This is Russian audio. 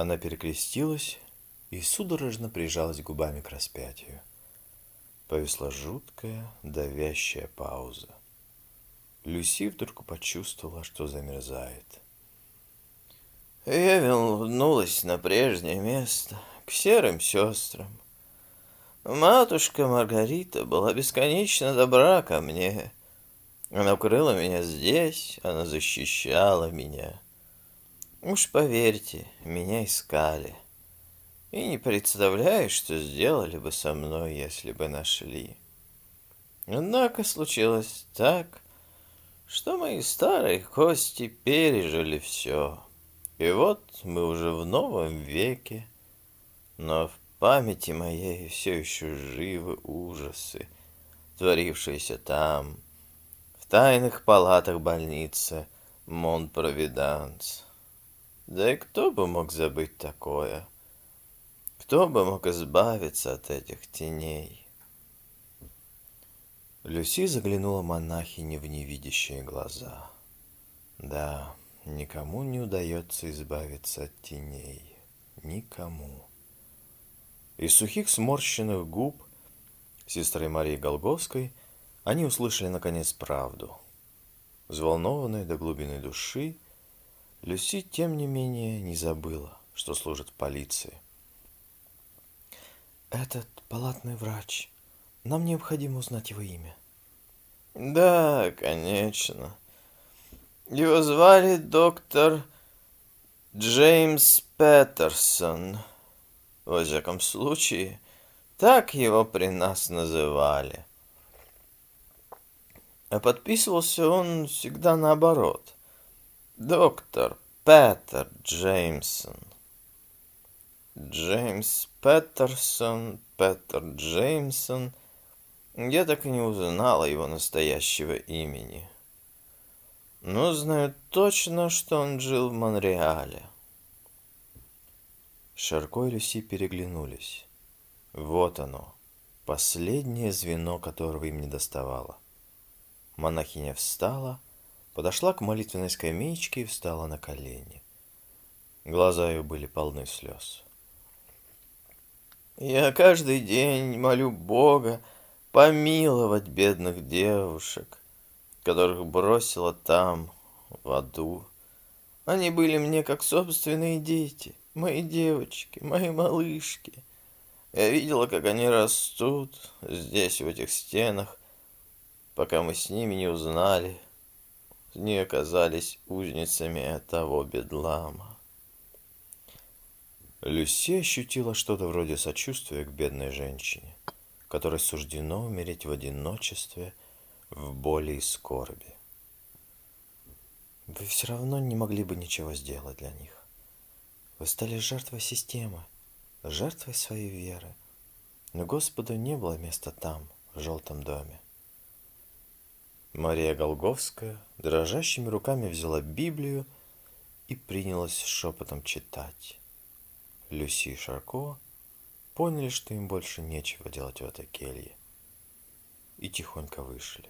Она перекрестилась и судорожно прижалась губами к распятию. Повисла жуткая, давящая пауза. Люси вдруг почувствовала, что замерзает. Я вернулась на прежнее место, к серым сестрам. Матушка Маргарита была бесконечно добра ко мне. Она укрыла меня здесь, она защищала меня. Уж поверьте, меня искали. И не представляю, что сделали бы со мной, если бы нашли. Однако случилось так, что мои старые кости пережили все. И вот мы уже в новом веке, но в памяти моей все еще живы ужасы, творившиеся там, в тайных палатах больницы Монт-Провиданс. Да и кто бы мог забыть такое? Кто бы мог избавиться от этих теней? Люси заглянула монахине в невидящие глаза. Да, никому не удается избавиться от теней. Никому. Из сухих сморщенных губ сестры Марии Голговской они услышали наконец правду. Взволнованная до глубины души, Люси, тем не менее, не забыла, что служит в полиции – этот палатный врач. Нам необходимо узнать его имя. Да, конечно. Его звали доктор Джеймс Петерсон. Во всяком случае, так его при нас называли. А подписывался он всегда наоборот. Доктор Петер Джеймсон. Джеймс Петерсон, Петер Джеймсон. Я так и не узнала его настоящего имени. Но знаю точно, что он жил в Монреале. Шарко и Люси переглянулись. Вот оно, последнее звено, которого им не доставало. Монахиня встала, подошла к молитвенной скамеечке и встала на колени. Глаза ее были полны слез. Я каждый день молю Бога помиловать бедных девушек, которых бросила там, в аду. Они были мне как собственные дети, мои девочки, мои малышки. Я видела, как они растут здесь, в этих стенах, пока мы с ними не узнали, не оказались узницами того бедлама. Люси ощутила что-то вроде сочувствия к бедной женщине, которой суждено умереть в одиночестве, в боли и скорби. Вы все равно не могли бы ничего сделать для них. Вы стали жертвой системы, жертвой своей веры. Но Господу не было места там, в желтом доме. Мария Голговская дрожащими руками взяла Библию и принялась шепотом читать. Люси и Шарко поняли, что им больше нечего делать в этой келье, и тихонько вышли.